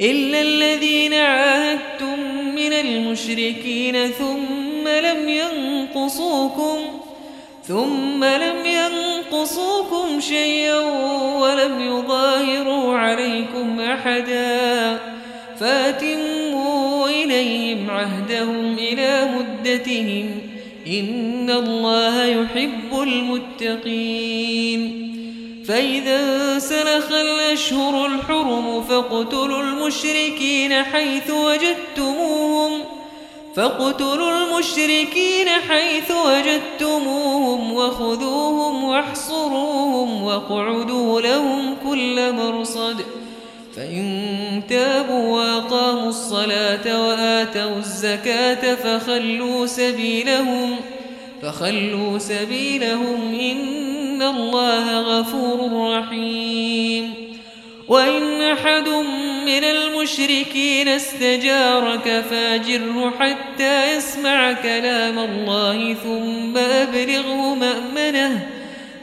إلا الذين عاهدتم من المشركين ثم لم ينقصوكم ثم لم ينقصوكم شيئا ولم يظاهروا عليكم أحدا فاتموا إليهم عهدهم إلى مدتهم إن الله يحب المتقين فإذا سلخ الأشهر الحرم فاقتلوا المشركين حيث وجدتموهم فاقتلوا المشركين حيث وجدتموهم وخذوهم واحصروهم واقعدوا لهم كل مرصد فإن تابوا وقاموا الصلاة وآتوا الزكاة فخلوا سبيلهم فخلوا سبيلهم إن إن الله غفور رحيم وإن أحد من المشركين استجارك فاجره حتى يسمع كلام الله ثم أبلغه مأمنه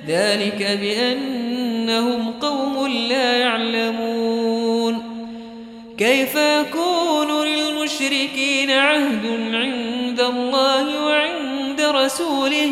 ذلك بأنهم قوم لا يعلمون كيف يكون للمشركين عهد عند الله وعند رسوله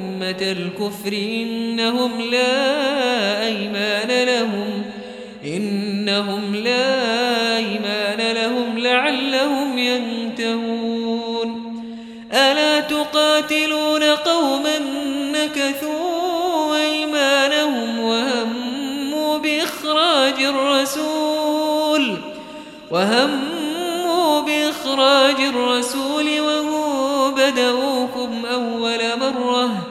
الكفر إنهم لا أيمان لهم. إنهم لا أيمان لهم لعلهم ينتهون. ألا تقاتلون قوما نكثوا أيمانهم وهموا بإخراج الرسول. وهموا بإخراج الرسول وهو بدأوكم أول مرة.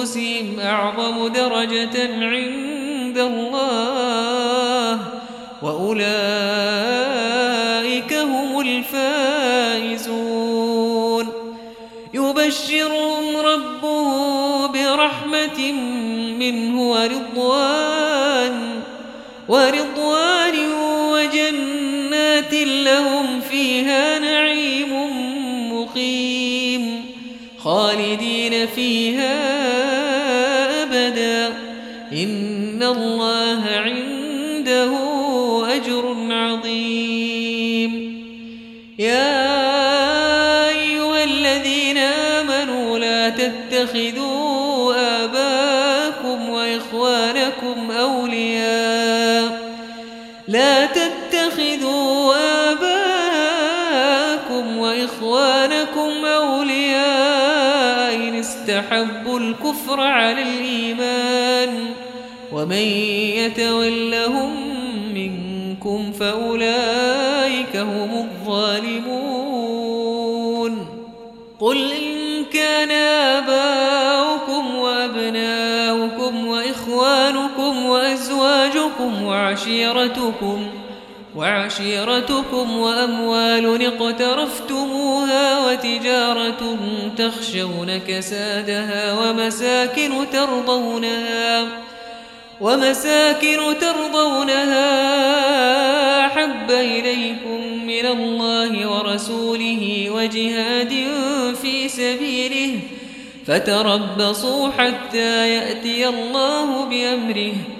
أنفسهم أعظم درجة عند الله وأولئك هم الفائزون. يبشرهم ربه برحمة منه ورضوان ورضوان وجنات لهم فيها نعيم مقيم خالدين فيها الكفر على الإيمان ومن يتولهم منكم فأولئك هم الظالمون قل إن كان آباؤكم وأبناؤكم وإخوانكم وأزواجكم وعشيرتكم وعشيرتكم وأموال اقترفتموها وتجارة تخشون كسادها ومساكن ترضونها ومساكن ترضونها حب إليكم من الله ورسوله وجهاد في سبيله فتربصوا حتى يأتي الله بأمره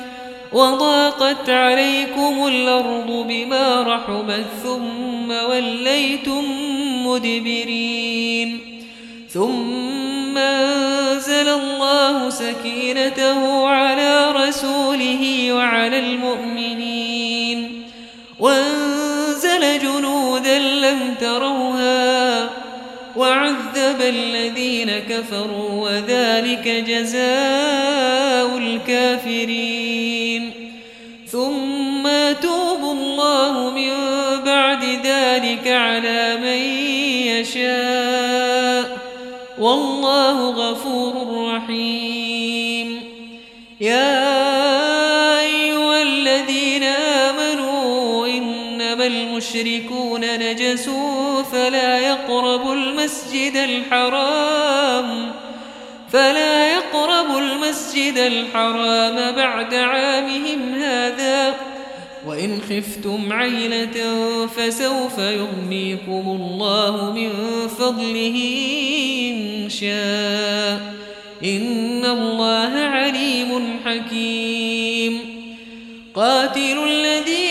وضاقت عليكم الأرض بما رحبت ثم وليتم مدبرين. ثم أنزل الله سكينته على رسوله وعلى المؤمنين. وأنزل جنودا لم تروها. وعذب الذين كفروا وذلك جزاء الكافرين. ثم توب الله من بعد ذلك على من يشاء. والله غفور رحيم. يا أيها الذين آمنوا إنما المشركون نجسون فلا يقرب المسجد الحرام فلا يقرب المسجد الحرام بعد عامهم هذا. وإن خفتم عيلة فسوف يغنيكم الله من فضله إن شاء. إن الله عليم حكيم. قاتل الذين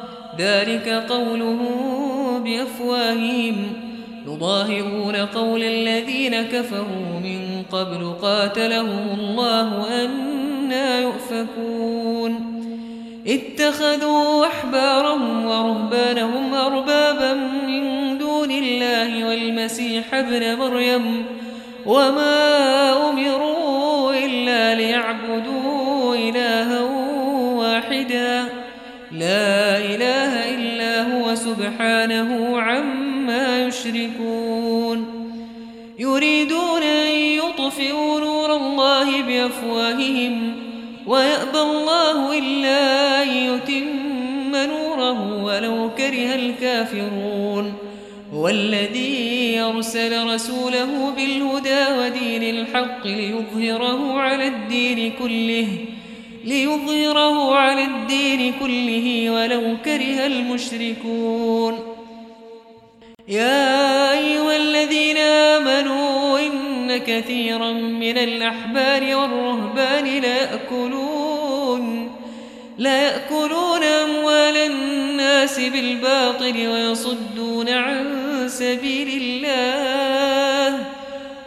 ذلك قوله بأفواههم. يظاهرون قول الذين كفروا من قبل قاتلهم الله أنا يؤفكون. اتخذوا أحبارهم ورهبانهم أربابا من دون الله والمسيح ابن مريم. وما أمروا إلا سبحانه عما يشركون. يريدون أن يطفئوا نور الله بأفواههم ويأبى الله إلا أن يتم نوره ولو كره الكافرون. هو الذي أرسل رسوله بالهدى ودين الحق ليظهره على الدين كله. ليظهره على الدين كله ولو كره المشركون. يا أيها الذين آمنوا إن كثيرا من الأحبار والرهبان لا يأكلون لا يأكلون أموال الناس بالباطل ويصدون عن سبيل الله.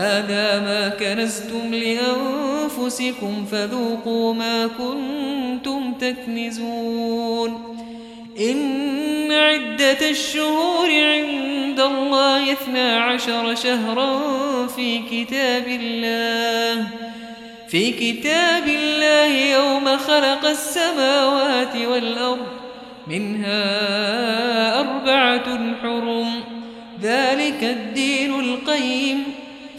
هذا ما كنزتم لأنفسكم فذوقوا ما كنتم تكنزون. إن عدة الشهور عند الله اثنى عشر شهرا في كتاب الله. في كتاب الله يوم خلق السماوات والأرض منها أربعة حرم. ذلك الدين القيم.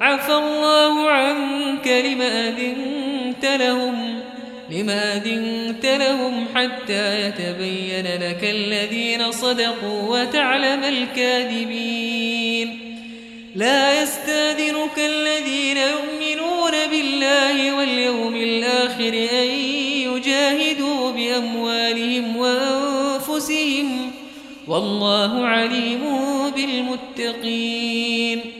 عفى الله عنك لما أذنت لهم, لما أذنت لهم حتى يتبين لك الذين صدقوا وتعلم الكاذبين. لا يستاذنك الذين يؤمنون بالله واليوم الآخر أن يجاهدوا بأموالهم وأنفسهم والله عليم بالمتقين.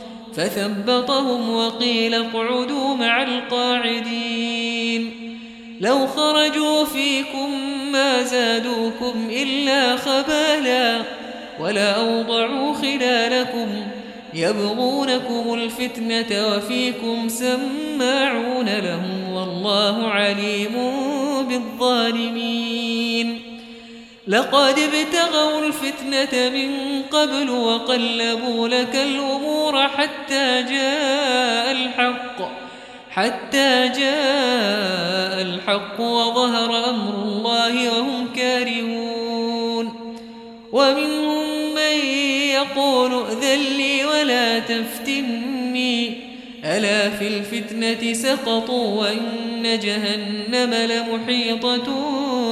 فثبطهم وقيل اقعدوا مع القاعدين. لو خرجوا فيكم ما زادوكم إلا خبالا ولا أوضعوا خلالكم يبغونكم الفتنة وفيكم سماعون لهم والله عليم بالظالمين. لقد ابتغوا الفتنة من قبل وقلبوا لك الأمور حتى جاء الحق حتى جاء الحق وظهر أمر الله وهم كارهون. ومنهم من يقول اذن لي ولا تفتني ألا في الفتنة سقطوا وإن جهنم لمحيطة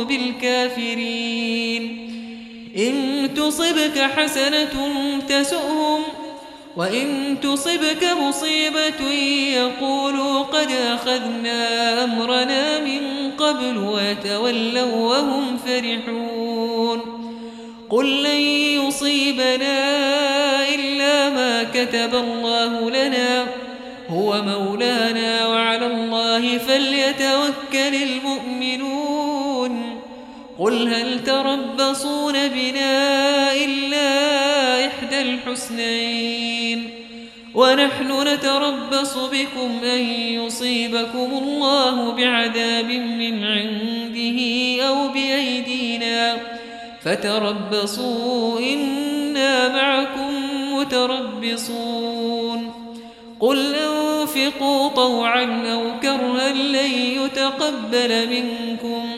بالكافرين إن تصبك حسنة تسؤهم وإن تصبك مصيبة يقولوا قد أخذنا أمرنا من قبل وتولوا وهم فرحون قل لن يصيبنا إلا ما كتب الله لنا وإن هو مولانا وعلى الله فليتوكل المؤمنون. قل هل تربصون بنا إلا إحدى الحسنين؟ ونحن نتربص بكم أن يصيبكم الله بعذاب من عنده أو بأيدينا. فتربصوا إنا معكم متربصون. قل أنفقوا طوعا أو كرها لن يتقبل منكم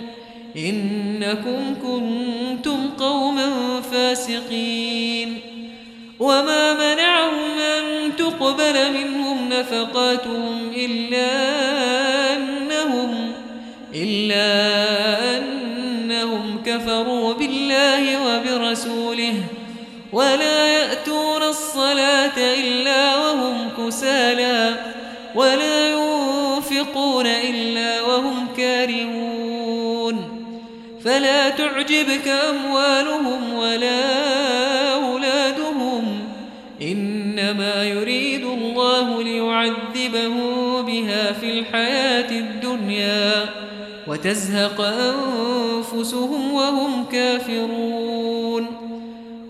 إنكم كنتم قوما فاسقين وما منعهم أن تقبل منهم نفقاتهم إلا أنهم, إلا أنهم كفروا بالله وبرسوله ولا يأتون الصلاة إلا وهم كسالا ولا ينفقون إلا وهم كارهون فلا تعجبك أموالهم ولا أولادهم إنما يريد الله ليعذبه بها في الحياة الدنيا وتزهق أنفسهم وهم كافرون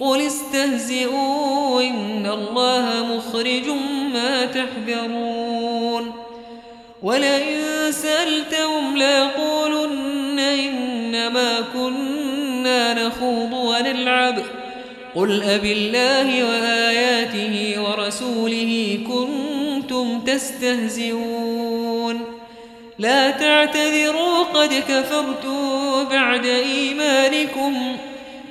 قل استهزئوا إن الله مخرج ما تحذرون ولئن سألتهم ليقولن إنما كنا نخوض ونلعب قل أبي الله وآياته ورسوله كنتم تستهزئون لا تعتذروا قد كفرتم بعد إيمانكم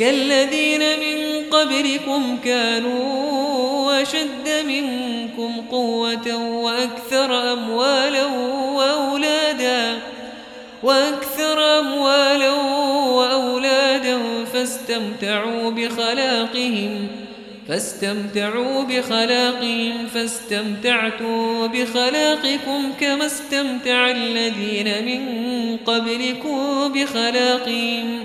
كالذين من قبلكم كانوا أشد منكم قوة وأكثر أموالا وأولادا وأكثر أموالا وأولادا فاستمتعوا بخلاقهم فاستمتعوا بخلاقهم فاستمتعتوا بخلاقكم كما استمتع الذين من قبلكم بخلاقهم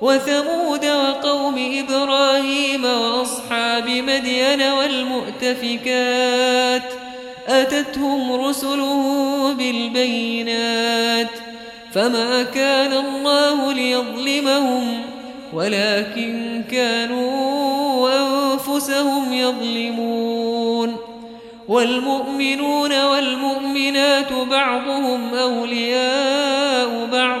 وثمود وقوم إبراهيم وأصحاب مدين والمؤتفكات أتتهم رسله بالبينات فما كان الله ليظلمهم ولكن كانوا أنفسهم يظلمون والمؤمنون والمؤمنات بعضهم أولياء بعض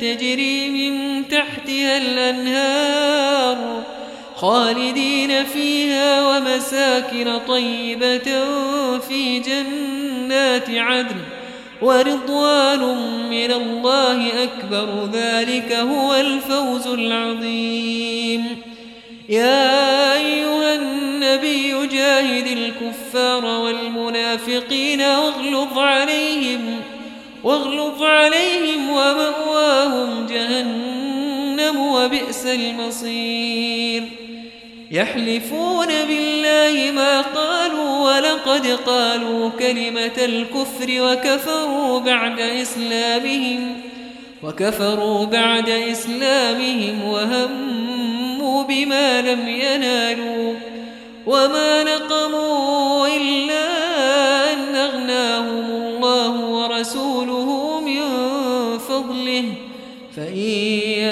تجري من تحتها الأنهار خالدين فيها ومساكن طيبة في جنات عدن ورضوان من الله أكبر. ذلك هو الفوز العظيم. يا أيها النبي جاهد الكفار والمنافقين واغلظ عليهم واغلظ عليهم ومأواهم جهنم وبئس المصير. يحلفون بالله ما قالوا ولقد قالوا كلمة الكفر وكفروا بعد إسلامهم وكفروا بعد إسلامهم وهموا بما لم ينالوا وما نقموا إلا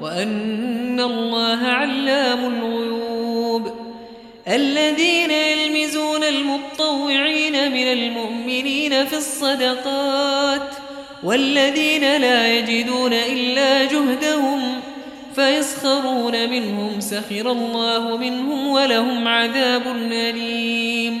وأن الله علام الغيوب الذين يلمزون المطوعين من المؤمنين في الصدقات والذين لا يجدون إلا جهدهم فيسخرون منهم سخر الله منهم ولهم عذاب أليم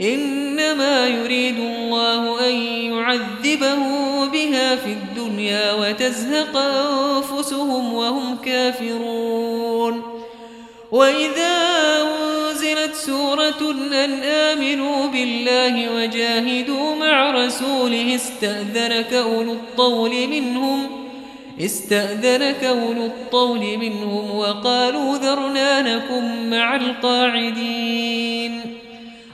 إنما يريد الله أن يعذبه بها في الدنيا وتزهق أنفسهم وهم كافرون. وإذا أنزلت سورة أن آمنوا بالله وجاهدوا مع رسوله استأذنك أولو الطول منهم استأذنك أولو الطول منهم وقالوا ذرنا نكن مع القاعدين.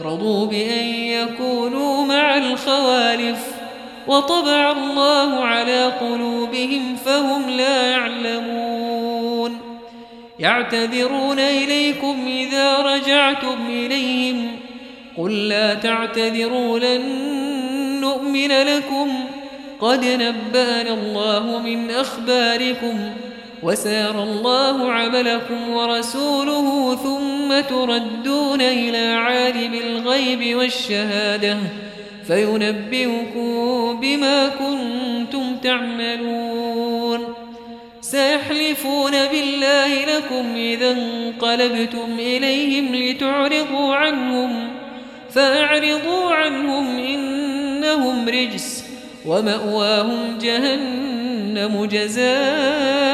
رضوا بأن يكونوا مع الخوالف وطبع الله على قلوبهم فهم لا يعلمون. يعتذرون إليكم إذا رجعتم إليهم قل لا تعتذروا لن نؤمن لكم. قد نبأنا الله من أخباركم. وسار الله عملكم ورسوله ثم تردون إلى عالم الغيب والشهادة فينبئكم بما كنتم تعملون سيحلفون بالله لكم إذا انقلبتم إليهم لتعرضوا عنهم فأعرضوا عنهم إنهم رجس ومأواهم جهنم جزاء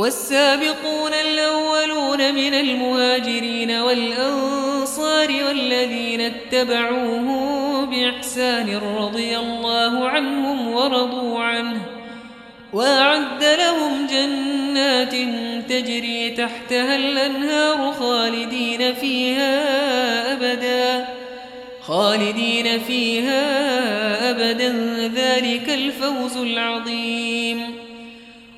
والسابقون الأولون من المهاجرين والأنصار والذين اتبعوه بإحسان رضي الله عنهم ورضوا عنه وأعد لهم جنات تجري تحتها الأنهار خالدين فيها أبدا خالدين فيها أبدا ذلك الفوز العظيم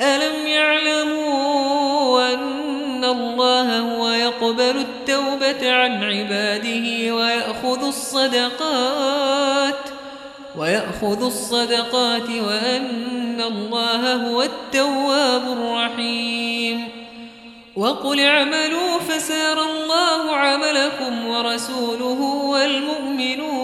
ألم يعلموا أن الله هو يقبل التوبة عن عباده ويأخذ الصدقات ويأخذ الصدقات وأن الله هو التواب الرحيم وقل اعملوا فسار الله عملكم ورسوله والمؤمنون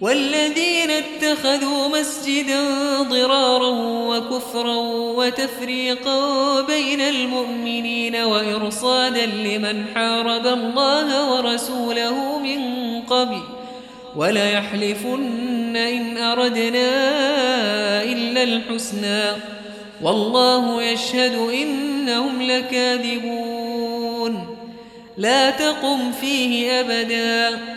والذين اتخذوا مسجدا ضرارا وكفرا وتفريقا بين المؤمنين وإرصادا لمن حارب الله ورسوله من قبل ولا يحلفن إن أردنا إلا الحسنى والله يشهد إنهم لكاذبون لا تقم فيه أبداً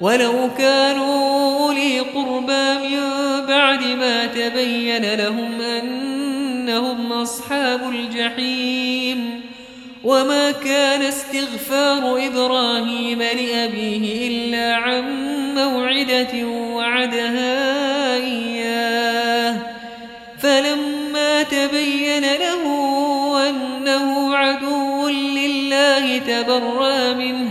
ولو كانوا أولي قربا من بعد ما تبين لهم أنهم أصحاب الجحيم وما كان استغفار إبراهيم لأبيه إلا عن موعدة وعدها إياه فلما تبين له أنه عدو لله تبرى منه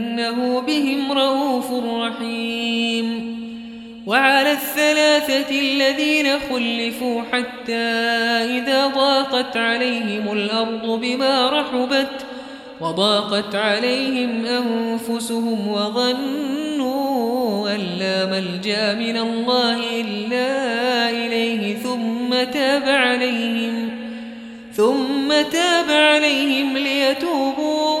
أنه بهم رؤوف رحيم. وعلى الثلاثة الذين خلفوا حتى إذا ضاقت عليهم الأرض بما رحبت وضاقت عليهم أنفسهم وظنوا أن لا ملجأ من الله إلا إليه. ثم تاب عليهم ثم تاب عليهم ليتوبوا